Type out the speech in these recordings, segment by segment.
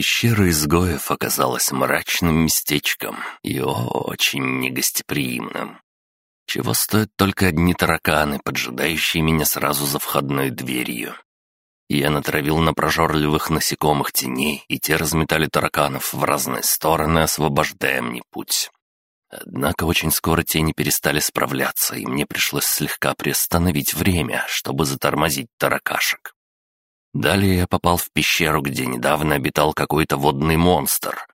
Пещера изгоев оказалась мрачным местечком и очень негостеприимным. Чего стоят только одни тараканы, поджидающие меня сразу за входной дверью. Я натравил на прожорливых насекомых теней, и те разметали тараканов в разные стороны, освобождая мне путь. Однако очень скоро тени перестали справляться, и мне пришлось слегка приостановить время, чтобы затормозить таракашек. Далее я попал в пещеру, где недавно обитал какой-то водный монстр.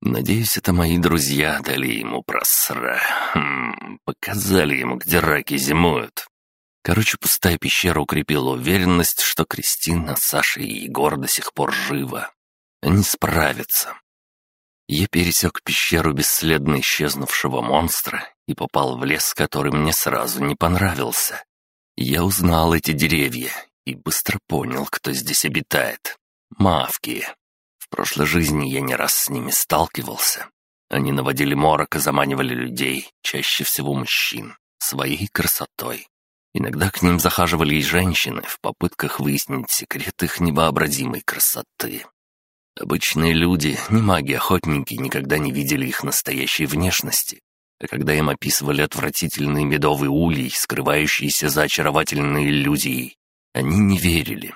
Надеюсь, это мои друзья дали ему просра... Хм, показали ему, где раки зимуют. Короче, пустая пещера укрепила уверенность, что Кристина, Саша и Егор до сих пор живы. Они справятся. Я пересек пещеру бесследно исчезнувшего монстра и попал в лес, который мне сразу не понравился. Я узнал эти деревья и быстро понял, кто здесь обитает. Мавки. В прошлой жизни я не раз с ними сталкивался. Они наводили морок и заманивали людей, чаще всего мужчин, своей красотой. Иногда к ним захаживали и женщины в попытках выяснить секрет их невообразимой красоты. Обычные люди, не маги-охотники, никогда не видели их настоящей внешности. А когда им описывали отвратительный медовый улей, скрывающийся за очаровательной иллюзией, они не верили.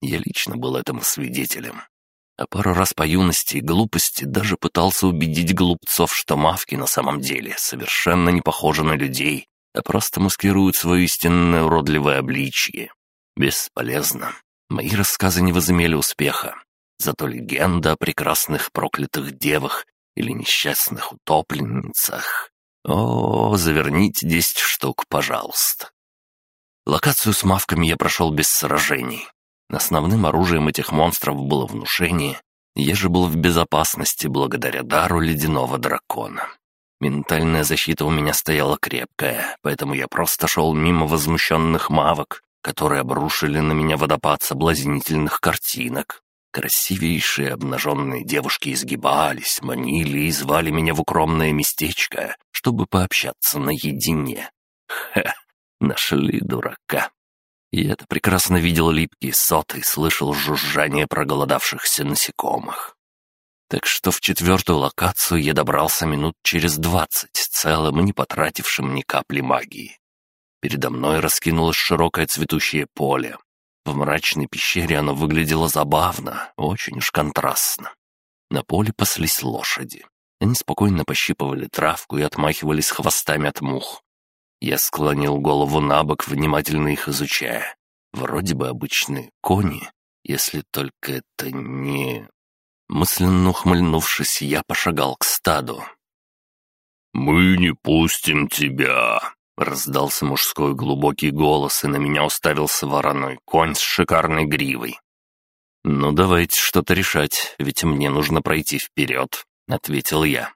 Я лично был этому свидетелем. А пару раз по юности и глупости даже пытался убедить глупцов, что мавки на самом деле совершенно не похожи на людей, а просто маскируют свое истинное уродливое обличье. Бесполезно. Мои рассказы не возымели успеха. Зато легенда о прекрасных проклятых девах или несчастных утопленницах. О, заверните десять штук, пожалуйста. Локацию с мавками я прошел без сражений. Основным оружием этих монстров было внушение. Я же был в безопасности благодаря дару ледяного дракона. Ментальная защита у меня стояла крепкая, поэтому я просто шел мимо возмущенных мавок, которые обрушили на меня водопад соблазнительных картинок. Красивейшие обнаженные девушки изгибались, манили и звали меня в укромное местечко, чтобы пообщаться наедине. Ха, нашли дурака. Я это прекрасно видел липкий сот и слышал жужжание проголодавшихся насекомых. Так что в четвертую локацию я добрался минут через двадцать, целым и не потратившим ни капли магии. Передо мной раскинулось широкое цветущее поле, в мрачной пещере оно выглядело забавно, очень уж контрастно. На поле паслись лошади. Они спокойно пощипывали травку и отмахивались хвостами от мух. Я склонил голову на бок, внимательно их изучая. Вроде бы обычные кони, если только это не... Мысленно ухмыльнувшись, я пошагал к стаду. «Мы не пустим тебя!» Раздался мужской глубокий голос, и на меня уставился вороной конь с шикарной гривой. «Ну, давайте что-то решать, ведь мне нужно пройти вперед», — ответил я.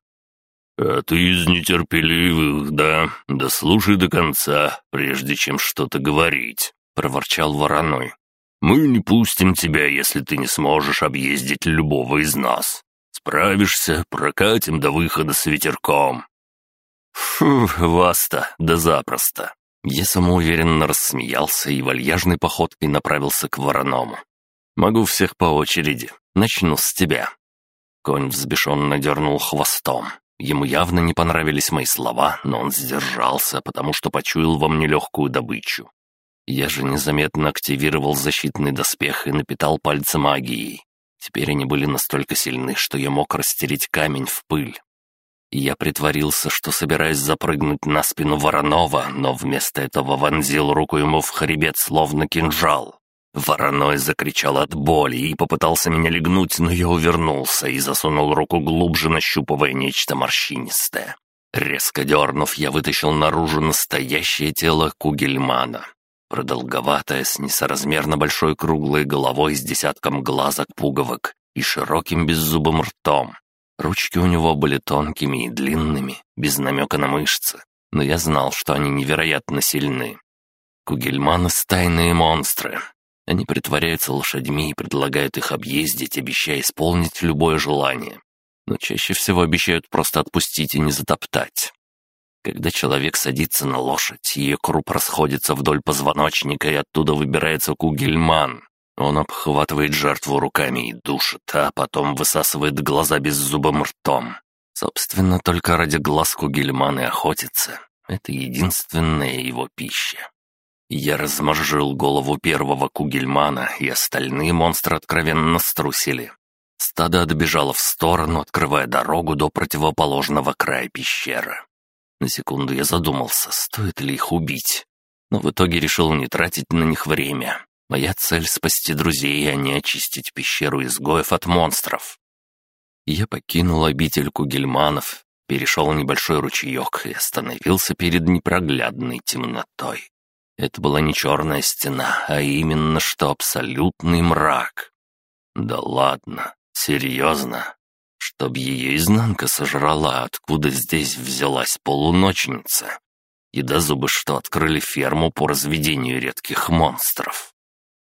«А ты из нетерпеливых, да? Да слушай до конца, прежде чем что-то говорить», — проворчал вороной. «Мы не пустим тебя, если ты не сможешь объездить любого из нас. Справишься, прокатим до выхода с ветерком. «Фу, вас-то, да запросто!» Я самоуверенно рассмеялся и вальяжной походкой направился к вороному. «Могу всех по очереди. Начну с тебя». Конь взбешенно дернул хвостом. Ему явно не понравились мои слова, но он сдержался, потому что почуял во мне легкую добычу. Я же незаметно активировал защитный доспех и напитал пальцы магией. Теперь они были настолько сильны, что я мог растереть камень в пыль. Я притворился, что собираюсь запрыгнуть на спину Воронова, но вместо этого вонзил руку ему в хребет, словно кинжал. Вороной закричал от боли и попытался меня легнуть, но я увернулся и засунул руку глубже, нащупывая нечто морщинистое. Резко дернув, я вытащил наружу настоящее тело Кугельмана. Продолговатое, с несоразмерно большой круглой головой с десятком глазок пуговок и широким беззубым ртом. Ручки у него были тонкими и длинными, без намека на мышцы, но я знал, что они невероятно сильны. Кугельманы — стайные монстры. Они притворяются лошадьми и предлагают их объездить, обещая исполнить любое желание. Но чаще всего обещают просто отпустить и не затоптать. Когда человек садится на лошадь, ее круп расходится вдоль позвоночника, и оттуда выбирается кугельман. Он обхватывает жертву руками и душит, а потом высасывает глаза беззубым ртом. Собственно, только ради глаз Кугельман и охотится. Это единственная его пища. Я разморжил голову первого Кугельмана, и остальные монстры откровенно струсили. Стадо отбежало в сторону, открывая дорогу до противоположного края пещеры. На секунду я задумался, стоит ли их убить. Но в итоге решил не тратить на них время. Моя цель — спасти друзей, а не очистить пещеру изгоев от монстров. Я покинул обитель Кугельманов, перешел небольшой ручеек и остановился перед непроглядной темнотой. Это была не черная стена, а именно что абсолютный мрак. Да ладно, серьезно? Чтоб ее изнанка сожрала, откуда здесь взялась полуночница? И до зубы что открыли ферму по разведению редких монстров.